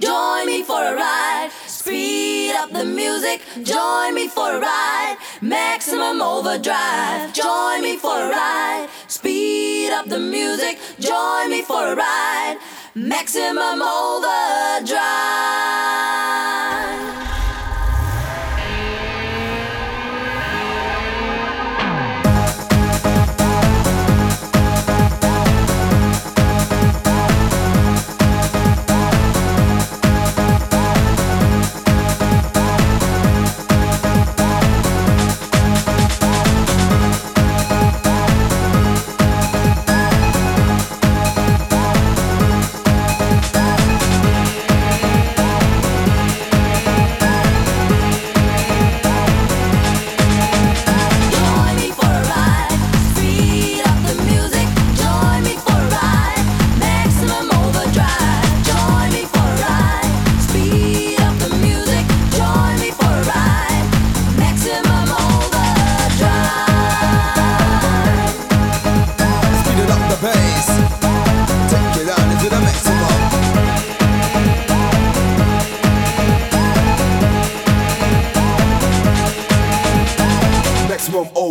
Join me for a ride. Speed up the music. Join me for a ride. Maximum overdrive. Join me for a ride. Speed up the music. Join me for a ride. Maximum overdrive.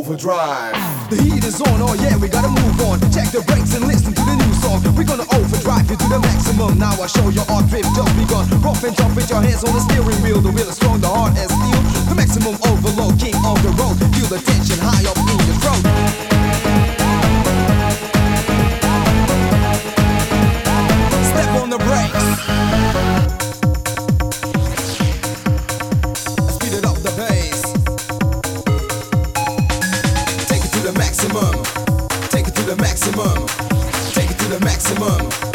Overdrive. The heat is on, oh yeah, we gotta move on. Check the brakes and listen to the new song. We're gonna overdrive you to the maximum. Now I show you our drift just begun. Rough and tough with your hands on the steering wheel. The wheel is strong, the heart is steel. The maximum overload, king of the road. Feel the tension high up in your throat. Maximum. Take it to the maximum. Take it to the maximum.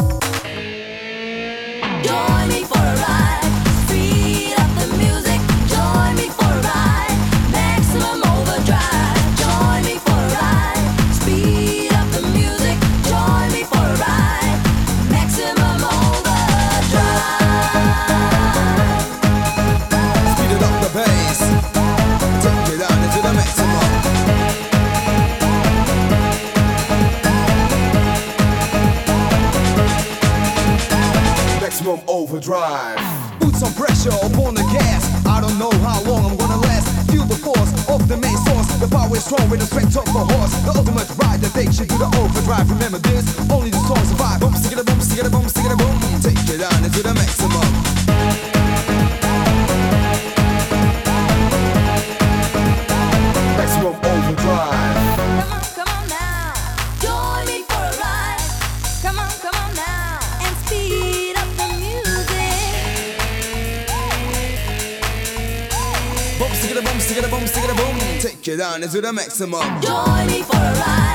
Maximum overdrive. Put some pressure upon the gas. I don't know how long I'm gonna last. Feel the force of the main source. The power is strong with the strength of a horse. The ultimate ride that takes you to the overdrive. Remember this, only Boom, stick it a boom, stick it a boom, stick it a boom. Take it down into the maximum. Join me for a ride.